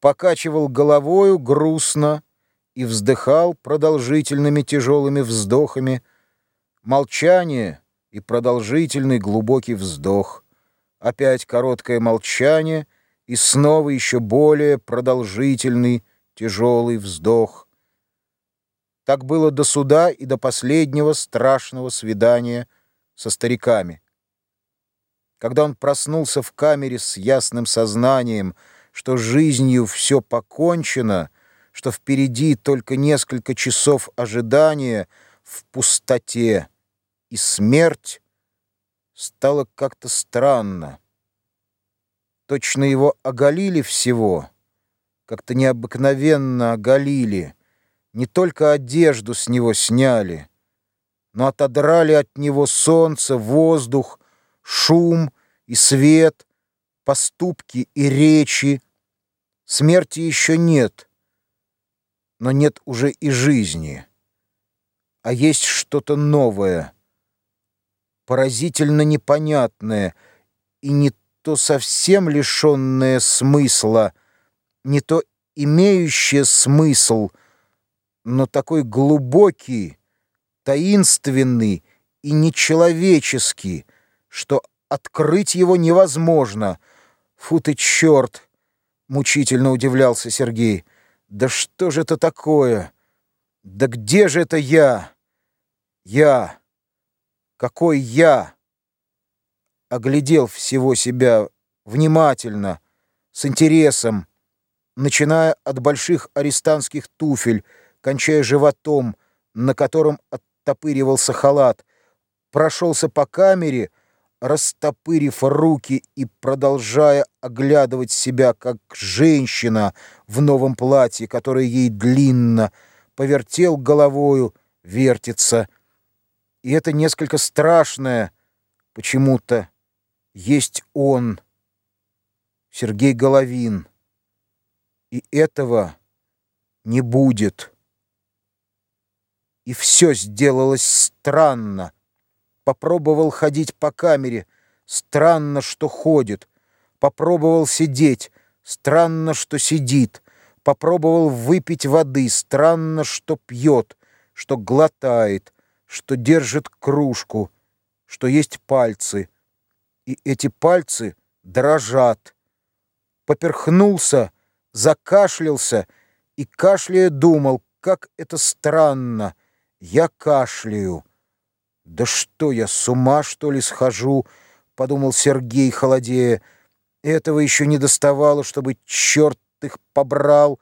покачивал головою грустно и вздыхал продолжительными тяжелыми вздохами. Молчание и продолжительный глубокий вздох. Опять короткое молчание и снова еще более продолжительный тяжелый вздох. Так было до суда и до последнего страшного свидания со стариками. Когда он проснулся в камере с ясным сознанием, что жизнью все покончено, что впереди только несколько часов ожидания в пустоте, и смерть стало как-то странно. Точно его оголили всего, как-то необыкновенно оголили, не только одежду с него сняли, но отодрали от него солнце, воздух, шум и свет, поступки и речи. Смерти еще нет, но нет уже и жизни. А есть что-то новое, поразительно непонятное и не то совсем лишенное смысла, не то имеющее смысл, но такой глубокий, таинственный и нечеловеческий, что открыть его невозможно. Фу ты черт! Мучительно удивлялся Сергей. Да что же это такое? Да где же это я? Я. Какой я? Оглядел всего себя внимательно, с интересом, начиная от больших арестантских туфель, кончая животом, на котором оттопыривался халат, прошелся по камере, растопырив руки и продолжая оглядывать себя, как женщина в новом платье, которое ей длинно, повертел головою, вертится. И это несколько страшное почему-то есть он, Сергей Головин. И этого не будет. И все сделалось странно. Попробовал ходить по камере. Странно, что ходит. Попробовал сидеть. Странно, что сидит. Попробовал выпить воды. Странно, что пьет, что глотает, что держит кружку, что есть пальцы. И эти пальцы дрожат. Поперхнулся, закашлялся и, кашляя, думал, как это странно. Я кашляю. «Да что я, с ума, что ли, схожу?» — подумал Сергей, холодея. «Этого еще не доставало, чтобы черт их побрал».